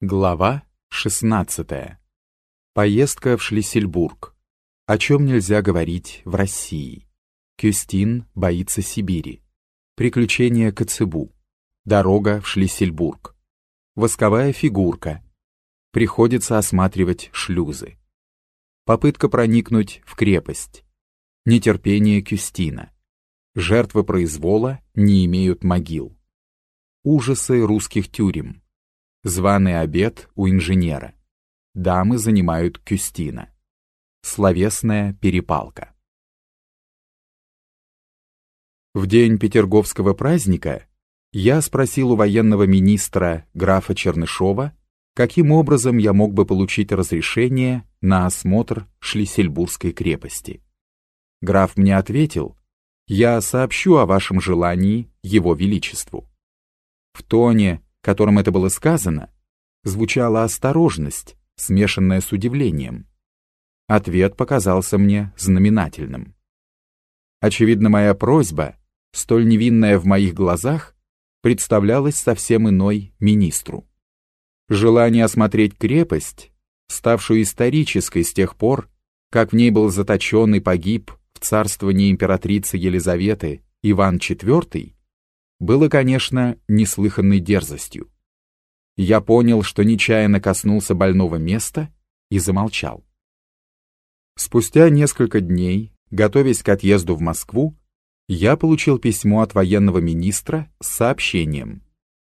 Глава 16. Поездка в Шлиссельбург. О чем нельзя говорить в России. Кюстин боится Сибири. Приключения Коцебу. Дорога в Шлиссельбург. Восковая фигурка. Приходится осматривать шлюзы. Попытка проникнуть в крепость. Нетерпение Кюстина. Жертвы произвола не имеют могил. Ужасы русских тюрем Званый обед у инженера. Дамы занимают Кюстина. Словесная перепалка. В день Петерговского праздника я спросил у военного министра графа Чернышова, каким образом я мог бы получить разрешение на осмотр Шлиссельбургской крепости. Граф мне ответил, я сообщу о вашем желании Его Величеству. В тоне, которым это было сказано, звучала осторожность, смешанная с удивлением. Ответ показался мне знаменательным. Очевидно, моя просьба, столь невинная в моих глазах, представлялась совсем иной министру. Желание осмотреть крепость, ставшую исторической с тех пор, как в ней был заточен и погиб в царствовании императрицы Елизаветы Иван IV, было, конечно, неслыханной дерзостью. Я понял, что нечаянно коснулся больного места и замолчал. Спустя несколько дней, готовясь к отъезду в Москву, я получил письмо от военного министра с сообщением,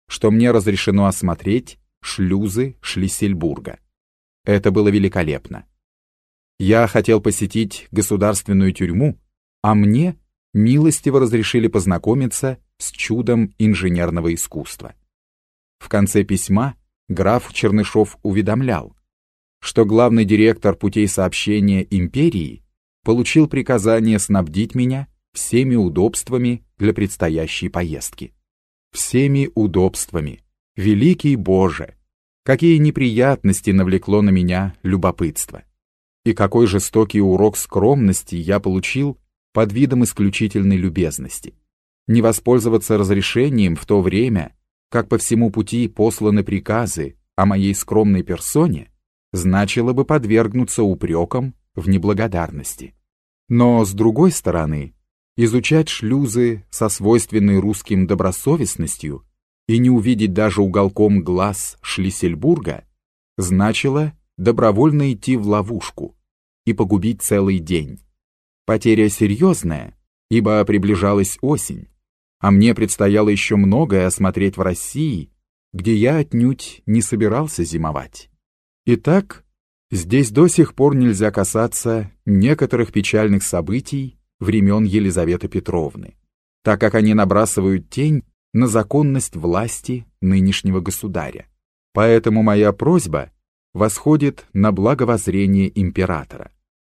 что мне разрешено осмотреть шлюзы Шлиссельбурга. Это было великолепно. Я хотел посетить государственную тюрьму, а мне милостиво разрешили познакомиться с чудом инженерного искусства. В конце письма граф Чернышов уведомлял, что главный директор путей сообщения империи получил приказание снабдить меня всеми удобствами для предстоящей поездки. Всеми удобствами. Великий Боже! Какие неприятности навлекло на меня любопытство. И какой жестокий урок скромности я получил под видом исключительной любезности не воспользоваться разрешением в то время, как по всему пути посланы приказы о моей скромной персоне, значило бы подвергнуться упрекам в неблагодарности. Но, с другой стороны, изучать шлюзы со свойственной русским добросовестностью и не увидеть даже уголком глаз Шлиссельбурга значило добровольно идти в ловушку и погубить целый день. Потеря серьезная, ибо приближалась осень, а мне предстояло еще многое осмотреть в России, где я отнюдь не собирался зимовать. Итак, здесь до сих пор нельзя касаться некоторых печальных событий времен Елизаветы Петровны, так как они набрасывают тень на законность власти нынешнего государя. Поэтому моя просьба восходит на благовоззрение императора.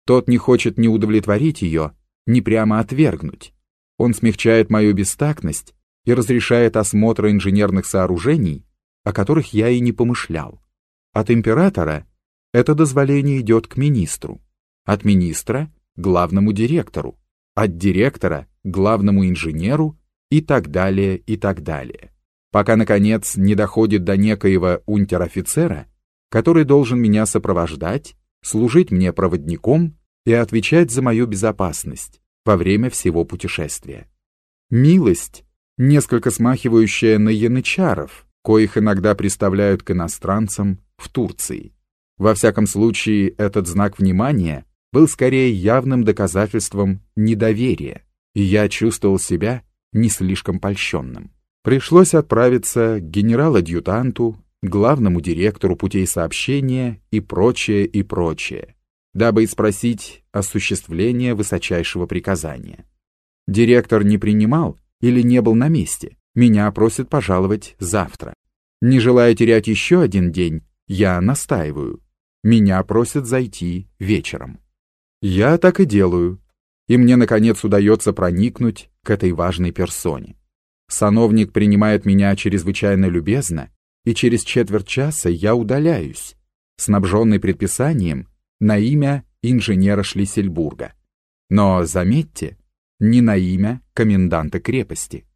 Тот не хочет ни удовлетворить ее, ни прямо отвергнуть, он смягчает мою бестактность и разрешает осмотр инженерных сооружений, о которых я и не помышлял. От императора это дозволение идет к министру, от министра — главному директору, от директора — главному инженеру и так далее, и так далее. Пока, наконец, не доходит до некоего унтер-офицера, который должен меня сопровождать, служить мне проводником и отвечать за мою безопасность, во время всего путешествия. Милость, несколько смахивающая на янычаров, коих иногда представляют к иностранцам в Турции. Во всяком случае, этот знак внимания был скорее явным доказательством недоверия, и я чувствовал себя не слишком польщенным. Пришлось отправиться к генерал-адъютанту, главному директору путей сообщения и прочее, и прочее, дабы спросить осуществление высочайшего приказания. Директор не принимал или не был на месте. Меня просят пожаловать завтра. Не желая терять еще один день, я настаиваю. Меня просят зайти вечером. Я так и делаю. И мне, наконец, удается проникнуть к этой важной персоне. Сановник принимает меня чрезвычайно любезно, и через четверть часа я удаляюсь, снабженный предписанием на имя инженера Шлиссельбурга. Но, заметьте, не на имя коменданта крепости.